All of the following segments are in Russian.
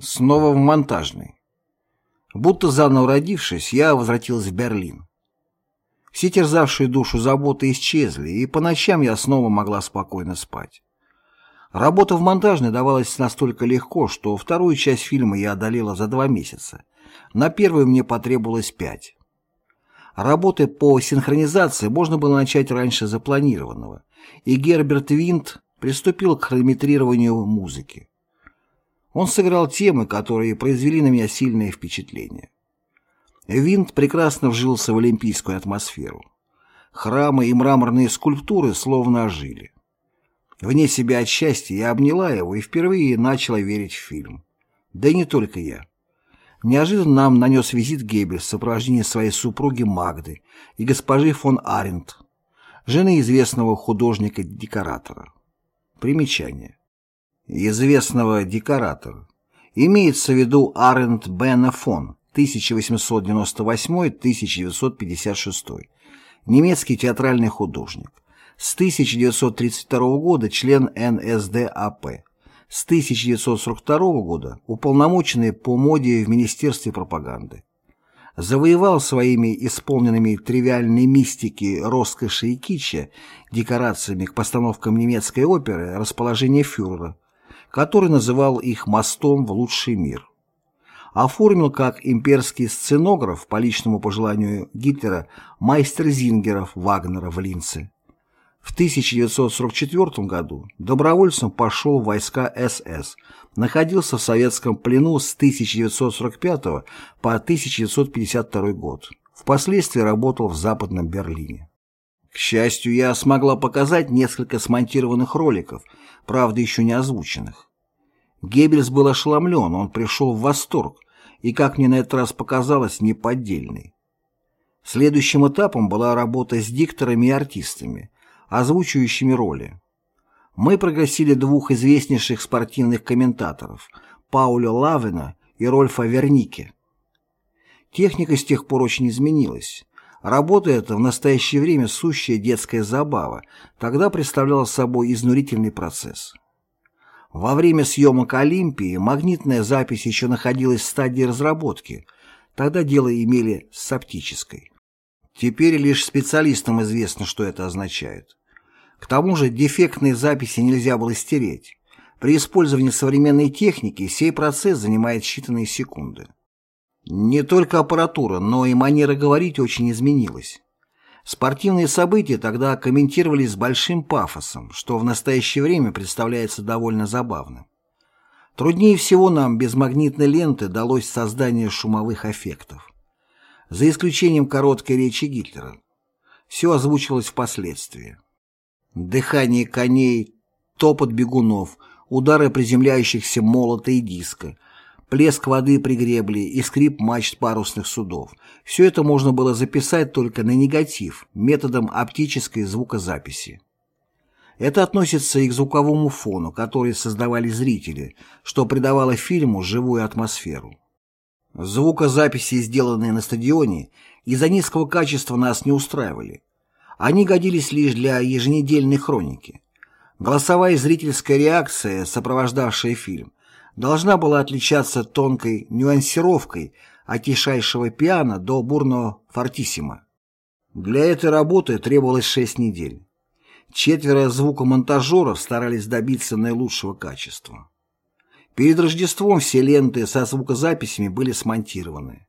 Снова в монтажный. Будто заново родившись, я возвратился в Берлин. Все терзавшие душу заботы исчезли, и по ночам я снова могла спокойно спать. Работа в монтажной давалась настолько легко, что вторую часть фильма я одолела за два месяца. На первую мне потребовалось пять. Работы по синхронизации можно было начать раньше запланированного, и Герберт Винт приступил к хронометрированию музыки. Он сыграл темы, которые произвели на меня сильное впечатление. Винт прекрасно вжился в олимпийскую атмосферу. Храмы и мраморные скульптуры словно ожили. Вне себя от счастья я обняла его и впервые начала верить в фильм. Да и не только я. Неожиданно нам нанес визит Геббельс в сопровождении своей супруги Магды и госпожи фон Арент, жены известного художника-декоратора. Примечание известного декоратора. Имеется в виду Арент Бена фон 1898-1956, немецкий театральный художник. С 1932 года член НСДАП. С 1942 года уполномоченный по моде в Министерстве пропаганды. Завоевал своими исполненными тривиальной мистики, роскоши и кича декорациями к постановкам немецкой оперы расположение фюрера, который называл их «мостом в лучший мир». Оформил как имперский сценограф по личному пожеланию Гитлера майстер Зингеров Вагнера в Линце. В 1944 году добровольцем пошел в войска СС, находился в советском плену с 1945 по 1952 год. Впоследствии работал в Западном Берлине. К счастью, я смогла показать несколько смонтированных роликов, правда еще не озвученных. Геббельс был ошеломлен, он пришел в восторг, и, как мне на этот раз показалось, неподдельный. Следующим этапом была работа с дикторами и артистами, озвучивающими роли. Мы пригласили двух известнейших спортивных комментаторов Пауля Лавена и Рольфа Вернике. Техника с тех пор очень изменилась. Работа эта в настоящее время сущая детская забава, тогда представляла собой изнурительный процесс. Во время съемок «Олимпии» магнитная запись еще находилась в стадии разработки, тогда дело имели с оптической. Теперь лишь специалистам известно, что это означает. К тому же дефектные записи нельзя было стереть. При использовании современной техники сей процесс занимает считанные секунды. Не только аппаратура, но и манера говорить очень изменилась. Спортивные события тогда комментировались с большим пафосом, что в настоящее время представляется довольно забавным. Труднее всего нам без магнитной ленты далось создание шумовых эффектов. За исключением короткой речи Гитлера. Все озвучивалось впоследствии. Дыхание коней, топот бегунов, удары приземляющихся молота и диска – плеск воды при гребле и скрип мачт парусных судов. Все это можно было записать только на негатив, методом оптической звукозаписи. Это относится и к звуковому фону, который создавали зрители, что придавало фильму живую атмосферу. Звукозаписи, сделанные на стадионе, из-за низкого качества нас не устраивали. Они годились лишь для еженедельной хроники. Голосовая зрительская реакция, сопровождавшая фильм, должна была отличаться тонкой нюансировкой от тишайшего пиано до бурного фортиссимо. Для этой работы требовалось шесть недель. Четверо звукомонтажеров старались добиться наилучшего качества. Перед Рождеством все ленты со звукозаписями были смонтированы.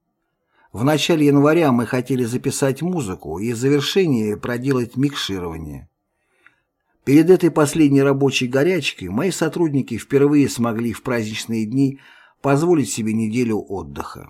В начале января мы хотели записать музыку и в завершении проделать микширование. Перед этой последней рабочей горячкой мои сотрудники впервые смогли в праздничные дни позволить себе неделю отдыха.